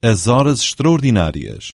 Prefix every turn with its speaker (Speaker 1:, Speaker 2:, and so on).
Speaker 1: as horas extraordinárias.